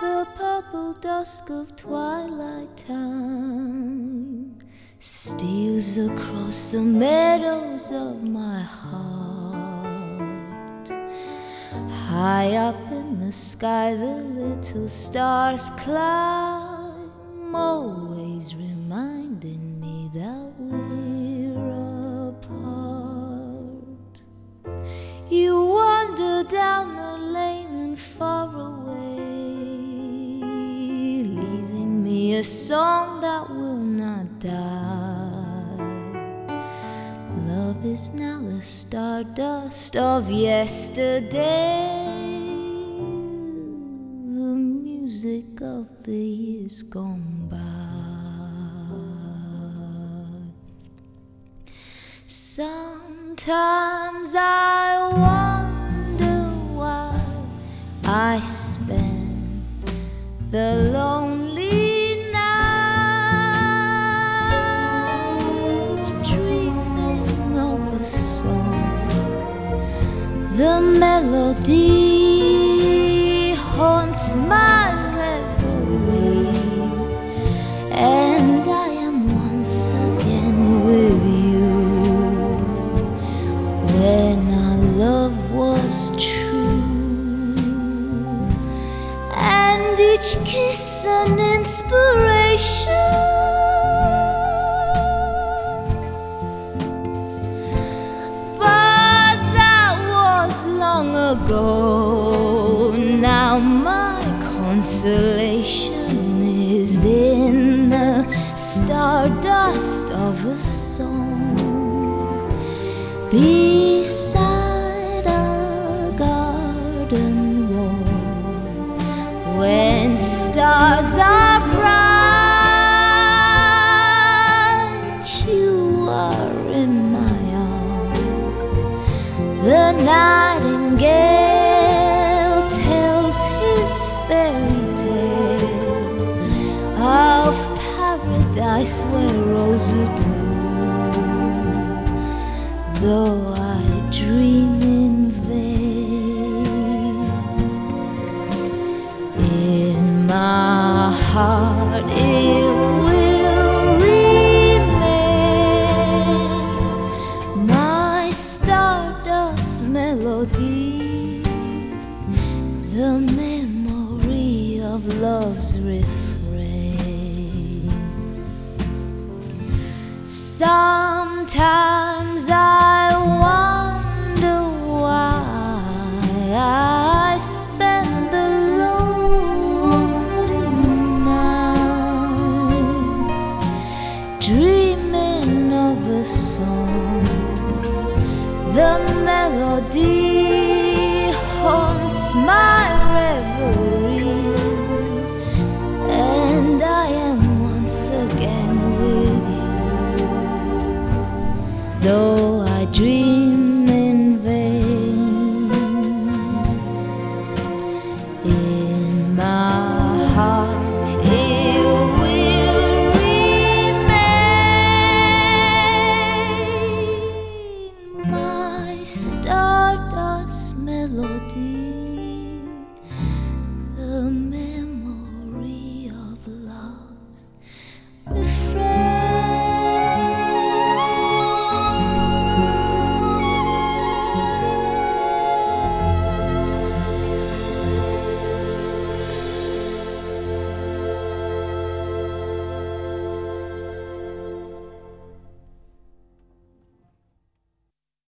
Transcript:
the purple dusk of twilight time steals across the meadows of my heart. High up in the sky, the little stars climb, always a song that will not die. Love is now the stardust of yesterday, the music of the years gone by. Sometimes I wonder why I spend the lonely The melody haunts my reverie, and I am once again with you. When our love was true, long ago. Now my consolation is in the stardust of a song beside paradise where roses bloom though I dream in vain. In my heart, it will remain my stardust melody, the memory of love's refrain. Sometimes I wonder why I spend the lonely nights dreaming of a song. The melody haunts my though I dream.